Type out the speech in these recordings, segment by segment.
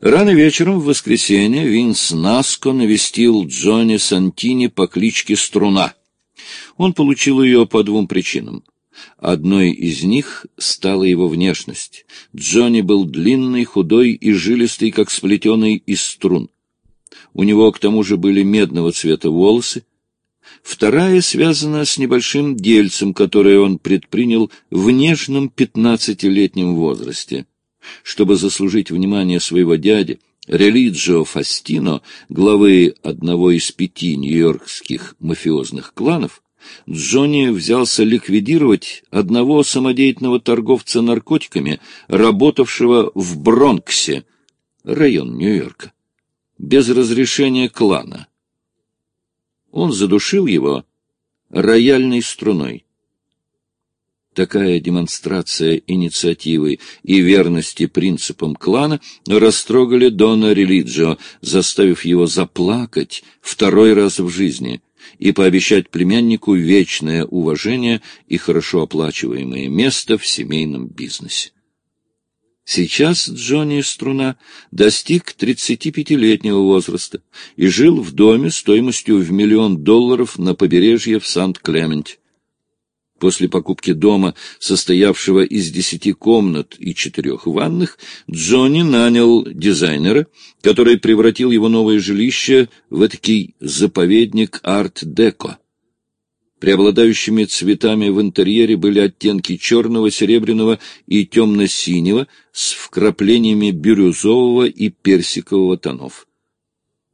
Рано вечером в воскресенье Винс Наско навестил Джонни Сантини по кличке Струна. Он получил ее по двум причинам. Одной из них стала его внешность. Джонни был длинный, худой и жилистый, как сплетенный из струн. У него, к тому же, были медного цвета волосы. Вторая связана с небольшим дельцем, которое он предпринял в нежном пятнадцатилетнем возрасте. Чтобы заслужить внимание своего дяди, Релиджио Фастино, главы одного из пяти нью-йоркских мафиозных кланов, Джонни взялся ликвидировать одного самодеятельного торговца наркотиками, работавшего в Бронксе, район Нью-Йорка, без разрешения клана. Он задушил его рояльной струной. Такая демонстрация инициативы и верности принципам клана растрогали Дона Релиджио, заставив его заплакать второй раз в жизни и пообещать племяннику вечное уважение и хорошо оплачиваемое место в семейном бизнесе. Сейчас Джонни Струна достиг 35-летнего возраста и жил в доме стоимостью в миллион долларов на побережье в Сант-Клементе. После покупки дома, состоявшего из десяти комнат и четырех ванных, Джонни нанял дизайнера, который превратил его новое жилище в этакий заповедник арт-деко. Преобладающими цветами в интерьере были оттенки черного, серебряного и темно-синего с вкраплениями бирюзового и персикового тонов.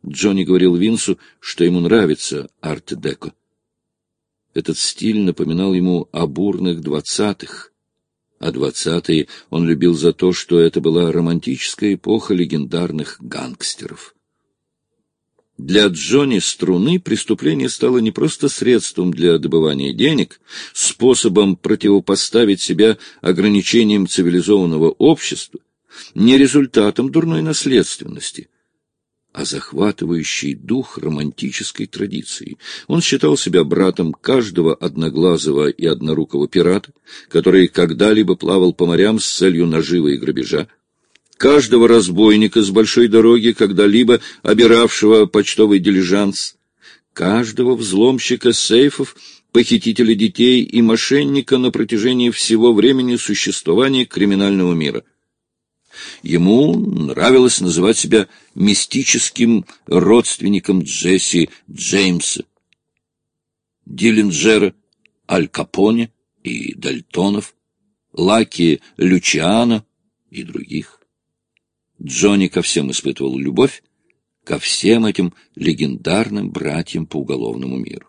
Джонни говорил Винсу, что ему нравится арт-деко. Этот стиль напоминал ему о бурных двадцатых. А двадцатые он любил за то, что это была романтическая эпоха легендарных гангстеров. Для Джонни Струны преступление стало не просто средством для добывания денег, способом противопоставить себя ограничениям цивилизованного общества, не результатом дурной наследственности, а захватывающий дух романтической традиции. Он считал себя братом каждого одноглазого и однорукого пирата, который когда-либо плавал по морям с целью наживы и грабежа, каждого разбойника с большой дороги, когда-либо обиравшего почтовый дилижанс, каждого взломщика сейфов, похитителя детей и мошенника на протяжении всего времени существования криминального мира — Ему нравилось называть себя мистическим родственником Джесси Джеймса, Диллинджера, Аль Капоне и Дальтонов, Лаки Лючиана и других. Джонни ко всем испытывал любовь, ко всем этим легендарным братьям по уголовному миру.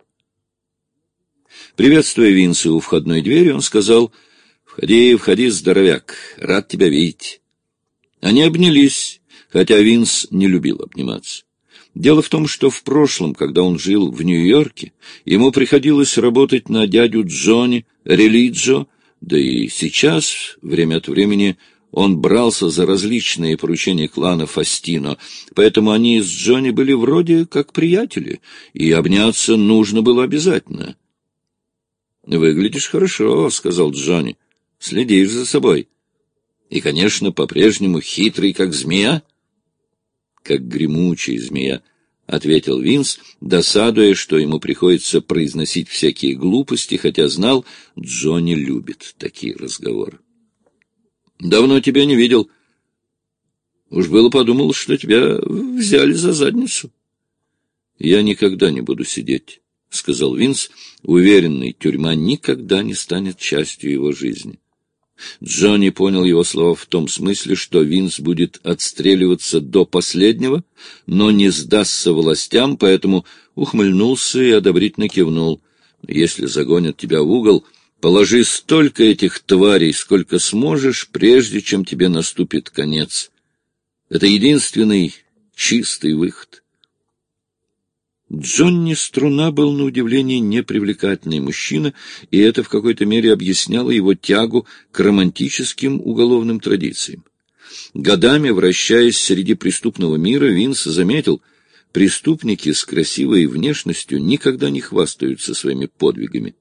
Приветствуя Винса у входной двери, он сказал, «Входи, входи, здоровяк, рад тебя видеть». Они обнялись, хотя Винс не любил обниматься. Дело в том, что в прошлом, когда он жил в Нью-Йорке, ему приходилось работать на дядю Джонни, Релиджо, да и сейчас, время от времени, он брался за различные поручения клана Фастино, поэтому они с Джонни были вроде как приятели, и обняться нужно было обязательно. — Выглядишь хорошо, — сказал Джонни. — Следишь за собой. — и, конечно, по-прежнему хитрый, как змея. — Как гремучая змея, — ответил Винс, досадуя, что ему приходится произносить всякие глупости, хотя знал, Джонни любит такие разговоры. — Давно тебя не видел. Уж было подумал, что тебя взяли за задницу. — Я никогда не буду сидеть, — сказал Винс, уверенный, тюрьма никогда не станет частью его жизни. Джонни понял его слова в том смысле, что Винс будет отстреливаться до последнего, но не сдастся властям, поэтому ухмыльнулся и одобрительно кивнул. «Если загонят тебя в угол, положи столько этих тварей, сколько сможешь, прежде чем тебе наступит конец. Это единственный чистый выход». Джонни Струна был на удивление непривлекательный мужчина, и это в какой-то мере объясняло его тягу к романтическим уголовным традициям. Годами, вращаясь среди преступного мира, Винс заметил, преступники с красивой внешностью никогда не хвастаются своими подвигами.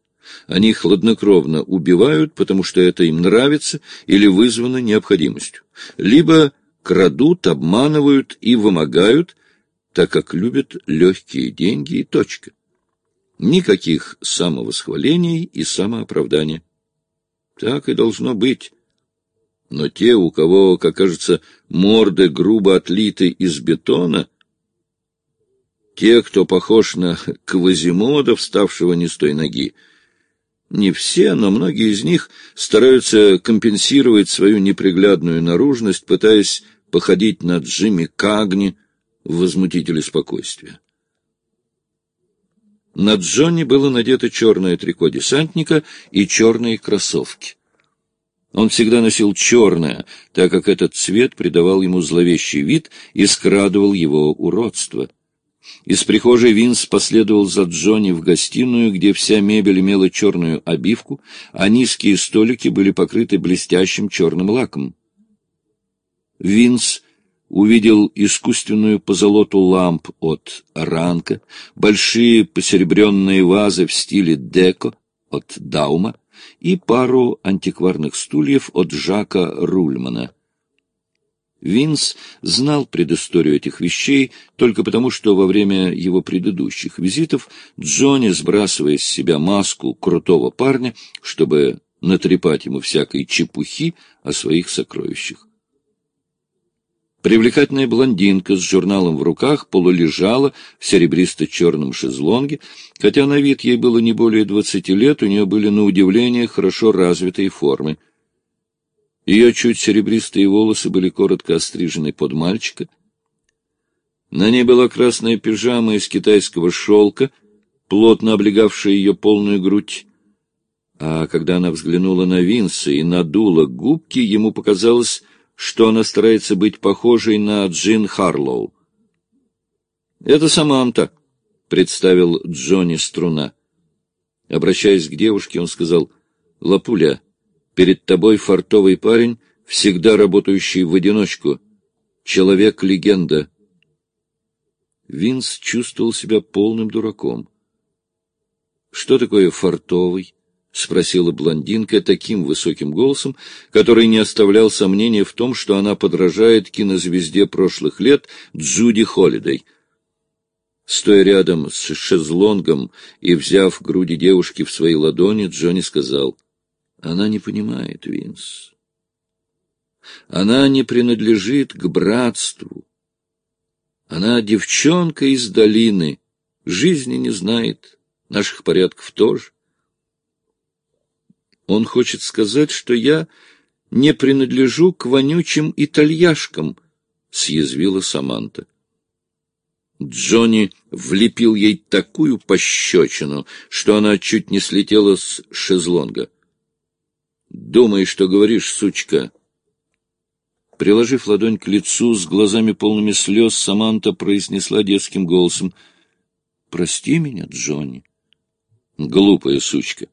Они хладнокровно убивают, потому что это им нравится или вызвано необходимостью, либо крадут, обманывают и вымогают, так как любят легкие деньги и точка. Никаких самовосхвалений и самооправдания. Так и должно быть. Но те, у кого, как кажется, морды грубо отлиты из бетона, те, кто похож на Квазимода, вставшего не с той ноги, не все, но многие из них стараются компенсировать свою неприглядную наружность, пытаясь походить на Джимми Кагни, возмутителя спокойствия. На Джонни было надето черное трико десантника и черные кроссовки. Он всегда носил черное, так как этот цвет придавал ему зловещий вид и скрадывал его уродство. Из прихожей Винс последовал за Джонни в гостиную, где вся мебель имела черную обивку, а низкие столики были покрыты блестящим черным лаком. Винс увидел искусственную позолоту ламп от Ранка, большие посеребренные вазы в стиле деко от Даума и пару антикварных стульев от Жака Рульмана. Винс знал предысторию этих вещей только потому, что во время его предыдущих визитов Джонни, сбрасывая с себя маску крутого парня, чтобы натрепать ему всякой чепухи о своих сокровищах. Привлекательная блондинка с журналом в руках полулежала в серебристо-черном шезлонге, хотя на вид ей было не более двадцати лет, у нее были на удивление хорошо развитые формы. Ее чуть серебристые волосы были коротко острижены под мальчика. На ней была красная пижама из китайского шелка, плотно облегавшая ее полную грудь. А когда она взглянула на Винса и надула губки, ему показалось, что она старается быть похожей на Джин Харлоу. «Это Саманта», — представил Джонни Струна. Обращаясь к девушке, он сказал, «Лапуля, перед тобой фартовый парень, всегда работающий в одиночку, человек-легенда». Винс чувствовал себя полным дураком. «Что такое фартовый?» — спросила блондинка таким высоким голосом, который не оставлял сомнения в том, что она подражает кинозвезде прошлых лет Джуди Холидей. Стоя рядом с шезлонгом и взяв груди девушки в свои ладони, Джонни сказал, «Она не понимает, Винс. Она не принадлежит к братству. Она девчонка из долины, жизни не знает, наших порядков тоже. Он хочет сказать, что я не принадлежу к вонючим итальяшкам, — съязвила Саманта. Джонни влепил ей такую пощечину, что она чуть не слетела с шезлонга. — Думай, что говоришь, сучка. Приложив ладонь к лицу, с глазами полными слез, Саманта произнесла детским голосом. — Прости меня, Джонни. — Глупая сучка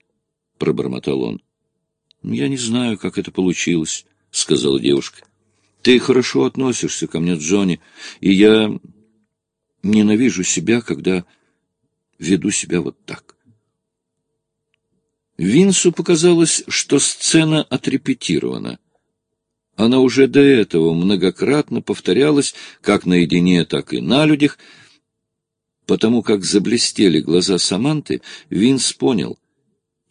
пробормотал он. — Я не знаю, как это получилось, — сказала девушка. — Ты хорошо относишься ко мне, Джонни, и я ненавижу себя, когда веду себя вот так. Винсу показалось, что сцена отрепетирована. Она уже до этого многократно повторялась, как наедине, так и на людях. Потому как заблестели глаза Саманты, Винс понял,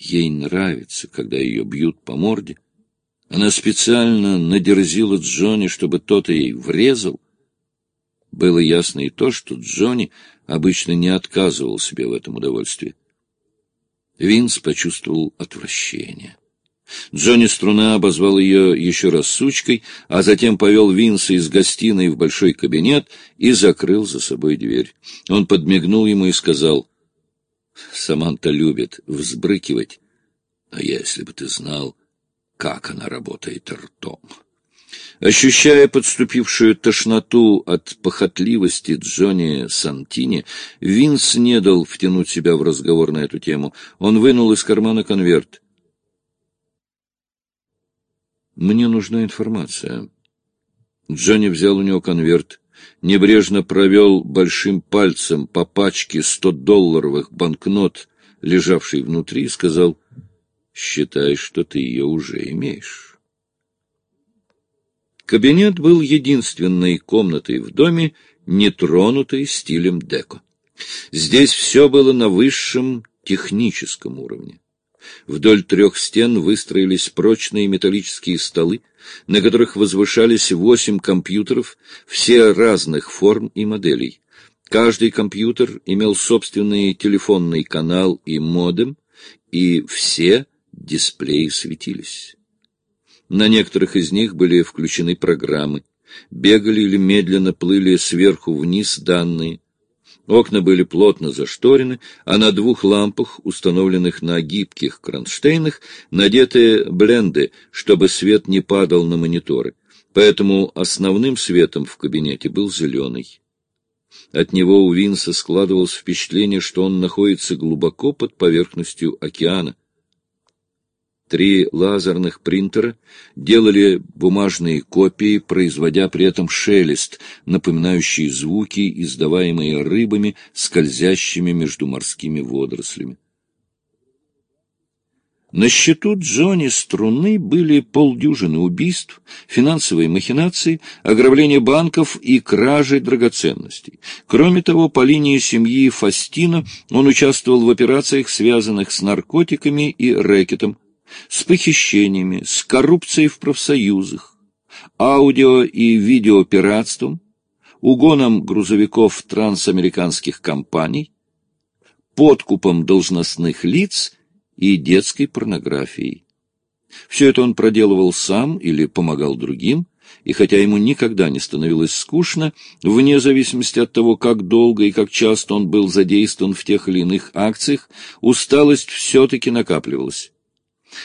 Ей нравится, когда ее бьют по морде. Она специально надерзила Джонни, чтобы тот ей врезал. Было ясно и то, что Джонни обычно не отказывал себе в этом удовольствии. Винс почувствовал отвращение. Джонни Струна обозвал ее еще раз сучкой, а затем повел Винса из гостиной в большой кабинет и закрыл за собой дверь. Он подмигнул ему и сказал, Саманта любит взбрыкивать. А если бы ты знал, как она работает ртом. Ощущая подступившую тошноту от похотливости Джонни Сантини, Винс не дал втянуть себя в разговор на эту тему. Он вынул из кармана конверт. «Мне нужна информация». Джонни взял у него конверт небрежно провел большим пальцем по пачке сто-долларовых банкнот, лежавшей внутри, и сказал, «Считай, что ты ее уже имеешь». Кабинет был единственной комнатой в доме, не тронутой стилем деко. Здесь все было на высшем техническом уровне. Вдоль трех стен выстроились прочные металлические столы, на которых возвышались восемь компьютеров, все разных форм и моделей. Каждый компьютер имел собственный телефонный канал и модем, и все дисплеи светились. На некоторых из них были включены программы. Бегали или медленно плыли сверху вниз данные. Окна были плотно зашторены, а на двух лампах, установленных на гибких кронштейнах, надеты бленды, чтобы свет не падал на мониторы. Поэтому основным светом в кабинете был зеленый. От него у Винса складывалось впечатление, что он находится глубоко под поверхностью океана, Три лазерных принтера делали бумажные копии, производя при этом шелест, напоминающий звуки, издаваемые рыбами, скользящими между морскими водорослями. На счету Джонни Струны были полдюжины убийств, финансовые махинации, ограбление банков и кражи драгоценностей. Кроме того, по линии семьи Фастина он участвовал в операциях, связанных с наркотиками и рэкетом, с похищениями, с коррупцией в профсоюзах, аудио- и видеопиратством, угоном грузовиков трансамериканских компаний, подкупом должностных лиц и детской порнографией. Все это он проделывал сам или помогал другим, и хотя ему никогда не становилось скучно, вне зависимости от того, как долго и как часто он был задействован в тех или иных акциях, усталость все-таки накапливалась.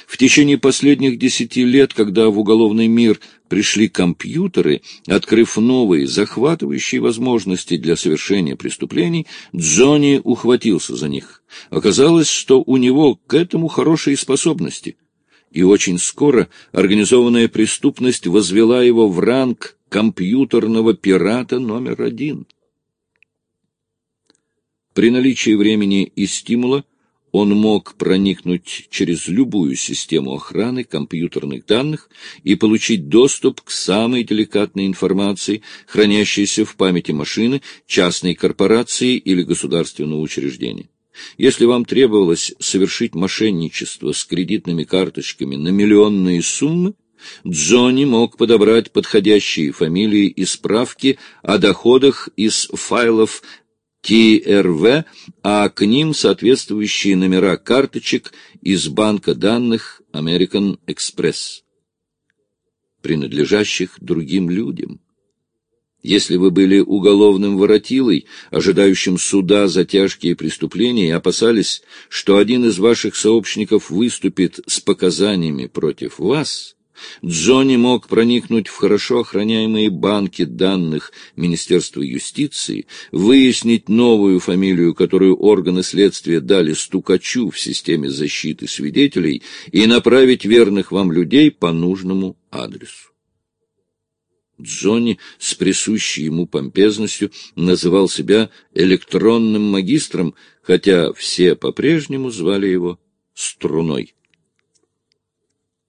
В течение последних десяти лет, когда в уголовный мир пришли компьютеры, открыв новые, захватывающие возможности для совершения преступлений, Джонни ухватился за них. Оказалось, что у него к этому хорошие способности. И очень скоро организованная преступность возвела его в ранг компьютерного пирата номер один. При наличии времени и стимула он мог проникнуть через любую систему охраны компьютерных данных и получить доступ к самой деликатной информации, хранящейся в памяти машины, частной корпорации или государственного учреждения. Если вам требовалось совершить мошенничество с кредитными карточками на миллионные суммы, Джонни мог подобрать подходящие фамилии и справки о доходах из файлов ТРВ, а к ним соответствующие номера карточек из банка данных American Express, принадлежащих другим людям. Если вы были уголовным воротилой, ожидающим суда за тяжкие преступления, и опасались, что один из ваших сообщников выступит с показаниями против вас, Джонни мог проникнуть в хорошо охраняемые банки данных Министерства юстиции, выяснить новую фамилию, которую органы следствия дали стукачу в системе защиты свидетелей, и направить верных вам людей по нужному адресу. Джонни с присущей ему помпезностью называл себя электронным магистром, хотя все по-прежнему звали его Струной.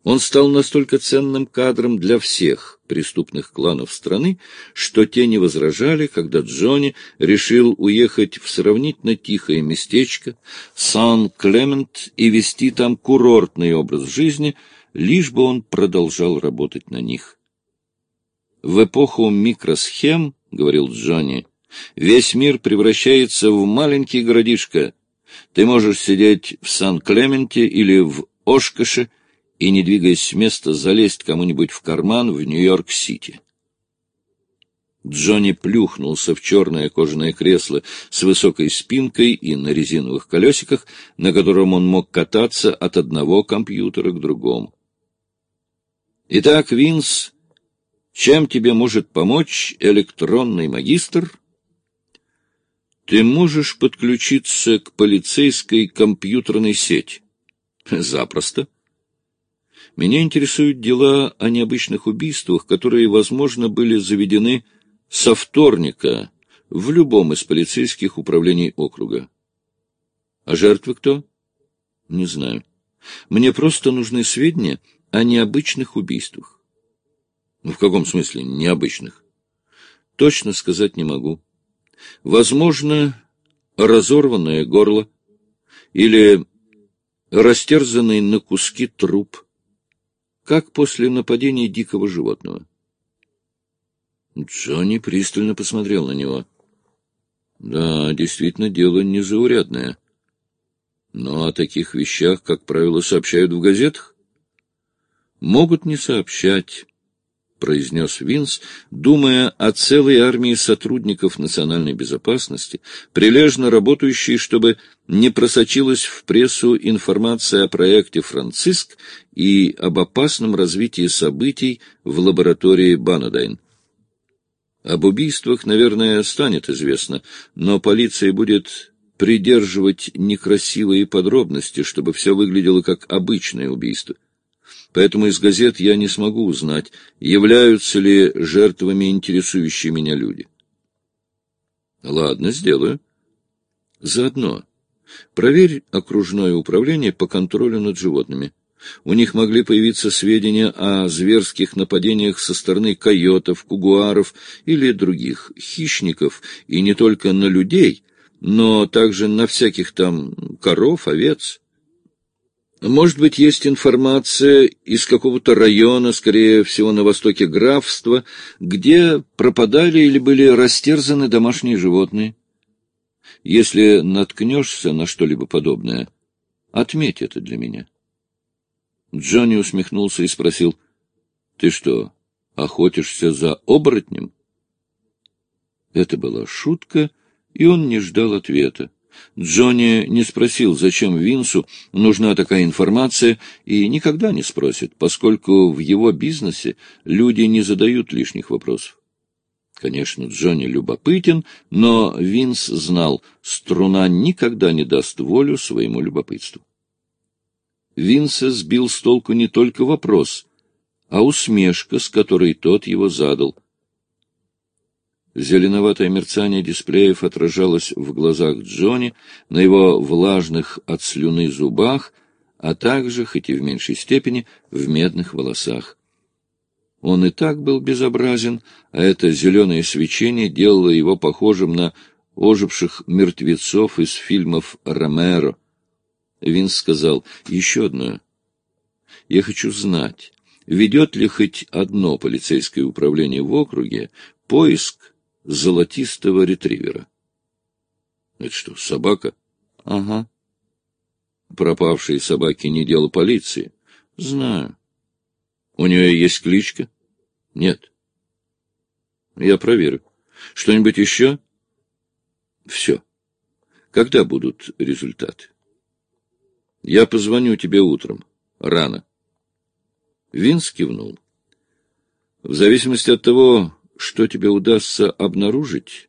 Он стал настолько ценным кадром для всех преступных кланов страны, что те не возражали, когда Джонни решил уехать в сравнительно тихое местечко Сан-Клемент и вести там курортный образ жизни, лишь бы он продолжал работать на них. В эпоху микросхем, — говорил Джонни, — весь мир превращается в маленький городишко. Ты можешь сидеть в Сан-Клементе или в Ошкаше, и, не двигаясь с места, залезть кому-нибудь в карман в Нью-Йорк-Сити. Джонни плюхнулся в черное кожаное кресло с высокой спинкой и на резиновых колесиках, на котором он мог кататься от одного компьютера к другому. «Итак, Винс, чем тебе может помочь электронный магистр?» «Ты можешь подключиться к полицейской компьютерной сети?» «Запросто. Меня интересуют дела о необычных убийствах, которые, возможно, были заведены со вторника в любом из полицейских управлений округа. А жертвы кто? Не знаю. Мне просто нужны сведения о необычных убийствах. Ну, в каком смысле необычных? Точно сказать не могу. Возможно, разорванное горло или растерзанный на куски труп, как после нападения дикого животного. Джонни пристально посмотрел на него. Да, действительно, дело незаурядное. Но о таких вещах, как правило, сообщают в газетах. Могут не сообщать, — произнес Винс, думая о целой армии сотрудников национальной безопасности, прилежно работающей, чтобы не просочилась в прессу информация о проекте «Франциск» и об опасном развитии событий в лаборатории Банадайн. Об убийствах, наверное, станет известно, но полиция будет придерживать некрасивые подробности, чтобы все выглядело как обычное убийство поэтому из газет я не смогу узнать, являются ли жертвами интересующие меня люди. Ладно, сделаю. Заодно проверь окружное управление по контролю над животными. У них могли появиться сведения о зверских нападениях со стороны койотов, кугуаров или других хищников, и не только на людей, но также на всяких там коров, овец. Может быть, есть информация из какого-то района, скорее всего, на востоке графства, где пропадали или были растерзаны домашние животные. Если наткнешься на что-либо подобное, отметь это для меня. Джонни усмехнулся и спросил, — Ты что, охотишься за оборотнем? Это была шутка, и он не ждал ответа. Джонни не спросил, зачем Винсу нужна такая информация, и никогда не спросит, поскольку в его бизнесе люди не задают лишних вопросов. Конечно, Джонни любопытен, но Винс знал, струна никогда не даст волю своему любопытству. Винса сбил с толку не только вопрос, а усмешка, с которой тот его задал — Зеленоватое мерцание дисплеев отражалось в глазах Джонни, на его влажных от слюны зубах, а также, хоть и в меньшей степени, в медных волосах. Он и так был безобразен, а это зеленое свечение делало его похожим на оживших мертвецов из фильмов Ромеро. Винс сказал, еще одно. Я хочу знать, ведет ли хоть одно полицейское управление в округе поиск золотистого ретривера. — Это что, собака? — Ага. — Пропавшие собаки не дело полиции. — Знаю. — У нее есть кличка? — Нет. — Я проверю. Что-нибудь еще? — Все. Когда будут результаты? — Я позвоню тебе утром. Рано. Винс кивнул. В зависимости от того, что тебе удастся обнаружить,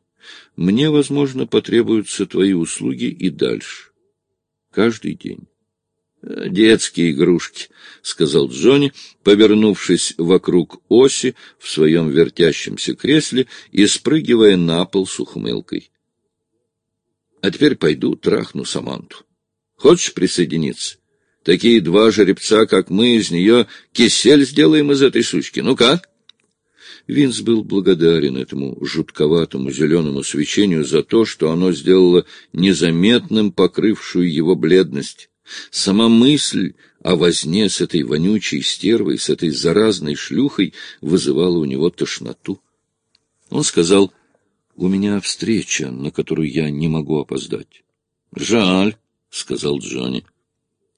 мне, возможно, потребуются твои услуги и дальше. Каждый день. «Э, «Детские игрушки», — сказал Джонни, повернувшись вокруг оси в своем вертящемся кресле и спрыгивая на пол с ухмылкой. «А теперь пойду трахну Саманту. Хочешь присоединиться? Такие два жеребца, как мы, из нее кисель сделаем из этой сучки. Ну как?» Винс был благодарен этому жутковатому зеленому свечению за то, что оно сделало незаметным покрывшую его бледность. Сама мысль о возне с этой вонючей стервой, с этой заразной шлюхой вызывала у него тошноту. Он сказал, «У меня встреча, на которую я не могу опоздать». «Жаль», — сказал Джонни.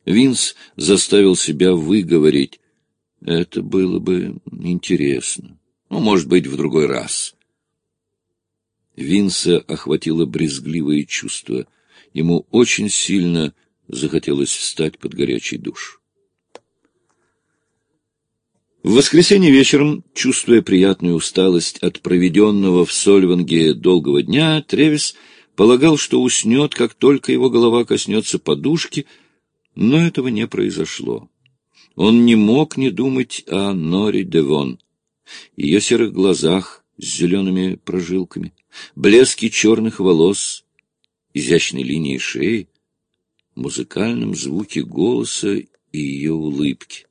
Винс заставил себя выговорить. «Это было бы интересно». Ну, может быть, в другой раз. Винса охватило брезгливое чувство. Ему очень сильно захотелось встать под горячий душ. В воскресенье вечером, чувствуя приятную усталость от проведенного в Сольванге долгого дня, Тревис полагал, что уснет, как только его голова коснется подушки, но этого не произошло. Он не мог не думать о Нори Девон ее серых глазах с зелеными прожилками, блески черных волос, изящной линии шеи, музыкальном звуке голоса и ее улыбки.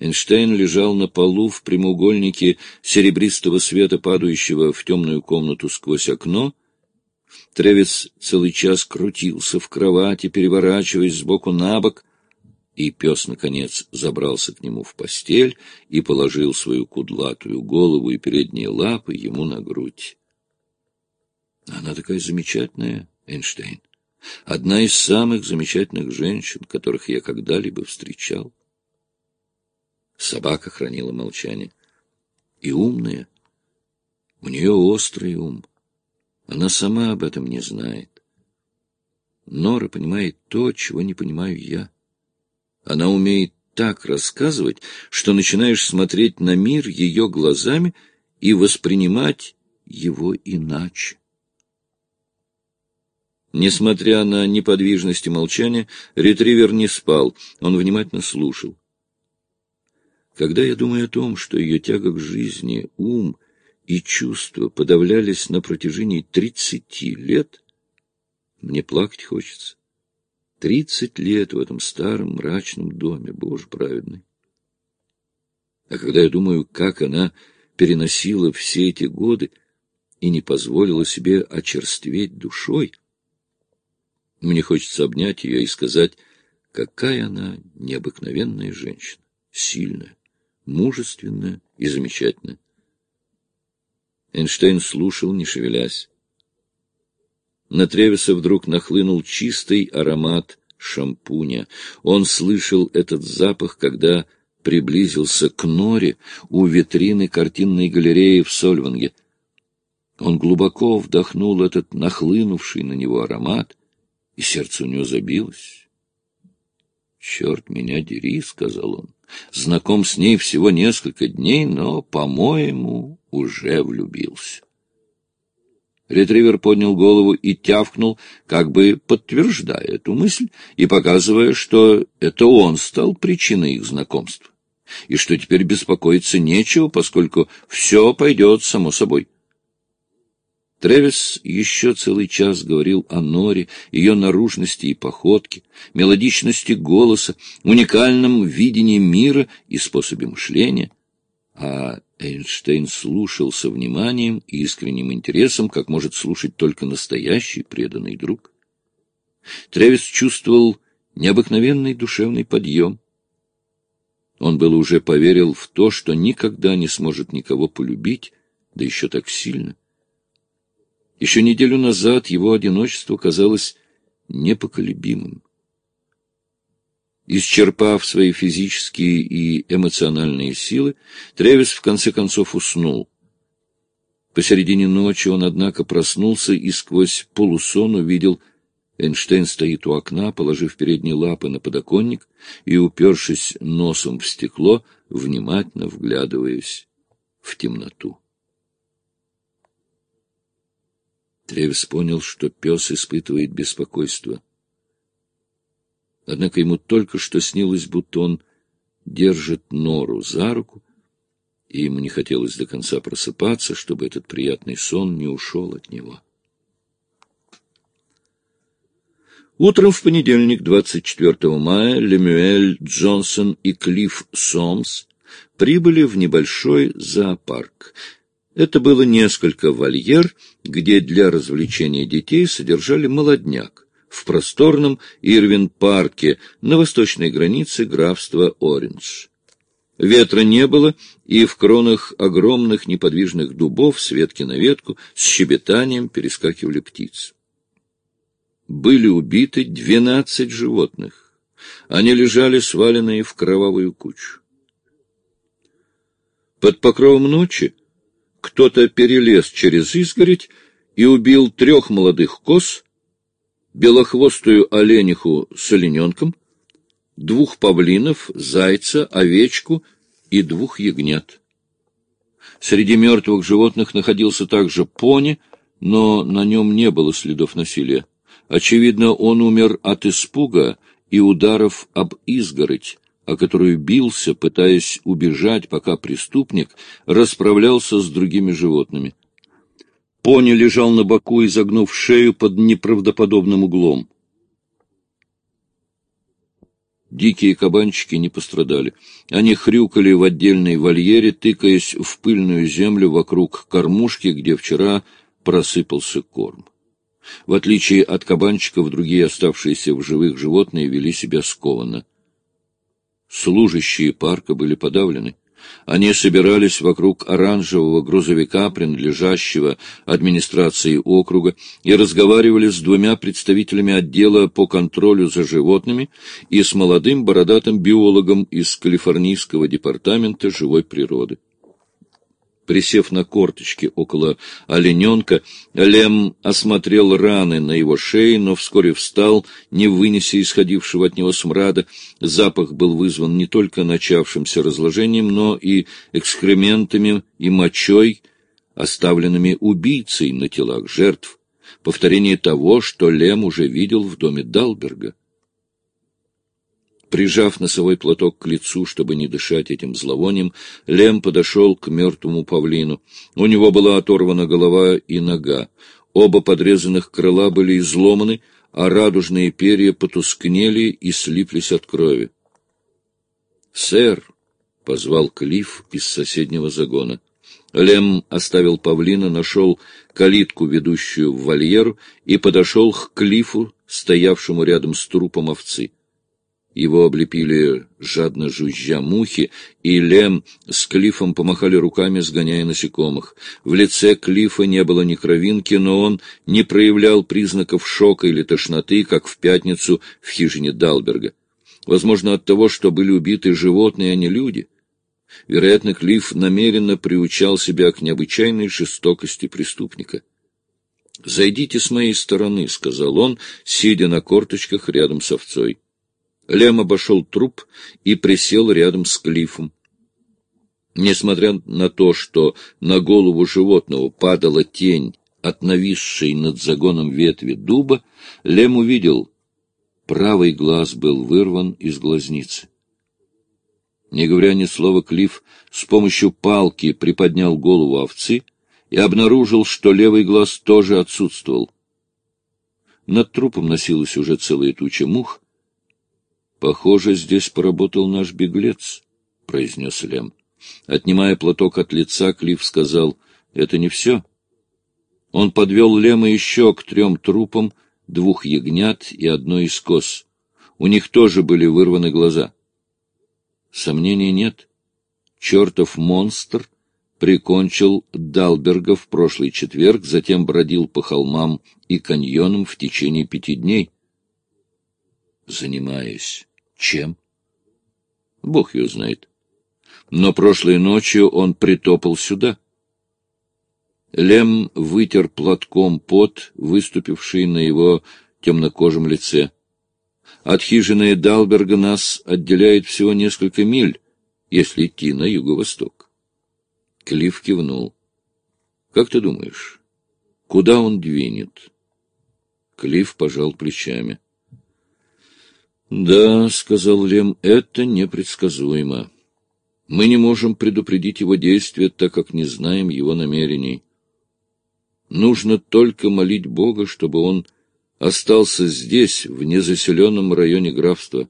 Эйнштейн лежал на полу в прямоугольнике серебристого света, падающего в темную комнату сквозь окно. Тревис целый час крутился в кровати, переворачиваясь сбоку на бок, и пес, наконец, забрался к нему в постель и положил свою кудлатую голову и передние лапы ему на грудь. Она такая замечательная, Эйнштейн. Одна из самых замечательных женщин, которых я когда-либо встречал. Собака хранила молчание. И умная. У нее острый ум. Она сама об этом не знает. Нора понимает то, чего не понимаю я. Она умеет так рассказывать, что начинаешь смотреть на мир ее глазами и воспринимать его иначе. Несмотря на неподвижность и молчание, ретривер не спал, он внимательно слушал. Когда я думаю о том, что ее тяга к жизни, ум и чувства подавлялись на протяжении тридцати лет, мне плакать хочется. Тридцать лет в этом старом мрачном доме, Боже праведный. А когда я думаю, как она переносила все эти годы и не позволила себе очерстветь душой, мне хочется обнять ее и сказать, какая она необыкновенная женщина, сильная, мужественная и замечательная. Эйнштейн слушал, не шевелясь. На Тревиса вдруг нахлынул чистый аромат шампуня. Он слышал этот запах, когда приблизился к Норе у витрины картинной галереи в Сольванге. Он глубоко вдохнул этот нахлынувший на него аромат, и сердце у него забилось. «Черт меня дери», — сказал он. «Знаком с ней всего несколько дней, но, по-моему, уже влюбился». Ретривер поднял голову и тявкнул, как бы подтверждая эту мысль и показывая, что это он стал причиной их знакомства, и что теперь беспокоиться нечего, поскольку все пойдет само собой. Тревис еще целый час говорил о Норе, ее наружности и походке, мелодичности голоса, уникальном видении мира и способе мышления, а Эйнштейн слушал со вниманием и искренним интересом, как может слушать только настоящий преданный друг. Тревис чувствовал необыкновенный душевный подъем. Он было уже поверил в то, что никогда не сможет никого полюбить, да еще так сильно. Еще неделю назад его одиночество казалось непоколебимым. Исчерпав свои физические и эмоциональные силы, Тревис в конце концов уснул. Посередине ночи он, однако, проснулся и сквозь полусон увидел, Эйнштейн стоит у окна, положив передние лапы на подоконник и, упершись носом в стекло, внимательно вглядываясь в темноту. Тревис понял, что пес испытывает беспокойство. Однако ему только что снилось, будто он держит нору за руку, и ему не хотелось до конца просыпаться, чтобы этот приятный сон не ушел от него. Утром в понедельник, 24 мая, Лемюэль Джонсон и Клифф Сомс прибыли в небольшой зоопарк. Это было несколько вольер, где для развлечения детей содержали молодняк в просторном Ирвин-парке на восточной границе графства Ориндж. Ветра не было, и в кронах огромных неподвижных дубов с ветки на ветку с щебетанием перескакивали птицы. Были убиты двенадцать животных. Они лежали сваленные в кровавую кучу. Под покровом ночи кто-то перелез через изгородь и убил трех молодых коз, белохвостую олениху с олененком, двух павлинов, зайца, овечку и двух ягнят. Среди мертвых животных находился также пони, но на нем не было следов насилия. Очевидно, он умер от испуга и ударов об изгородь, о которую бился, пытаясь убежать, пока преступник расправлялся с другими животными. Пони лежал на боку, изогнув шею под неправдоподобным углом. Дикие кабанчики не пострадали. Они хрюкали в отдельной вольере, тыкаясь в пыльную землю вокруг кормушки, где вчера просыпался корм. В отличие от кабанчиков, другие оставшиеся в живых животные вели себя скованно. Служащие парка были подавлены. Они собирались вокруг оранжевого грузовика, принадлежащего администрации округа, и разговаривали с двумя представителями отдела по контролю за животными и с молодым бородатым биологом из Калифорнийского департамента живой природы. Присев на корточки около олененка, Лем осмотрел раны на его шее, но вскоре встал, не вынеся исходившего от него смрада. Запах был вызван не только начавшимся разложением, но и экскрементами и мочой, оставленными убийцей на телах жертв, повторение того, что Лем уже видел в доме Далберга. Прижав носовой платок к лицу, чтобы не дышать этим зловонием, Лем подошел к мертвому павлину. У него была оторвана голова и нога. Оба подрезанных крыла были изломаны, а радужные перья потускнели и слиплись от крови. «Сэр!» — позвал Клифф из соседнего загона. Лем оставил павлина, нашел калитку, ведущую в вольер, и подошел к Клифу, стоявшему рядом с трупом овцы. Его облепили жадно жужжа мухи, и Лем с Клифом помахали руками, сгоняя насекомых. В лице Клифа не было ни кровинки, но он не проявлял признаков шока или тошноты, как в пятницу в хижине Далберга. Возможно, от того, что были убиты животные, а не люди. Вероятно, Клифф намеренно приучал себя к необычайной жестокости преступника. «Зайдите с моей стороны», — сказал он, сидя на корточках рядом с овцой. Лем обошел труп и присел рядом с Клифом. Несмотря на то, что на голову животного падала тень от нависшей над загоном ветви дуба, Лем увидел, правый глаз был вырван из глазницы. Не говоря ни слова, Клифф с помощью палки приподнял голову овцы и обнаружил, что левый глаз тоже отсутствовал. Над трупом носилась уже целая туча мух, Похоже, здесь поработал наш беглец, — произнес Лем. Отнимая платок от лица, Клифф сказал, — это не все. Он подвел Лема еще к трем трупам, двух ягнят и одной из коз. У них тоже были вырваны глаза. Сомнений нет. Чертов монстр прикончил Далберга в прошлый четверг, затем бродил по холмам и каньонам в течение пяти дней. Занимаясь чем? Бог ее знает. Но прошлой ночью он притопал сюда. Лем вытер платком пот, выступивший на его темнокожем лице. От хижины Далберга нас отделяет всего несколько миль, если идти на юго-восток. Клифф кивнул. — Как ты думаешь, куда он двинет? Клифф пожал плечами. — да, — сказал Лем, — это непредсказуемо. Мы не можем предупредить его действия, так как не знаем его намерений. Нужно только молить Бога, чтобы он остался здесь, в незаселенном районе графства.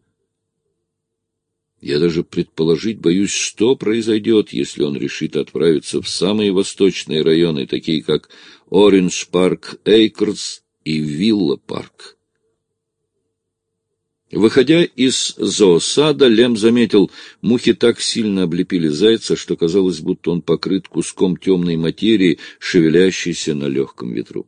Я даже предположить боюсь, что произойдет, если он решит отправиться в самые восточные районы, такие как Ориндж-парк Эйкерс и Вилла-парк. Выходя из зоосада, Лем заметил, мухи так сильно облепили зайца, что казалось, будто он покрыт куском темной материи, шевелящейся на легком ветру.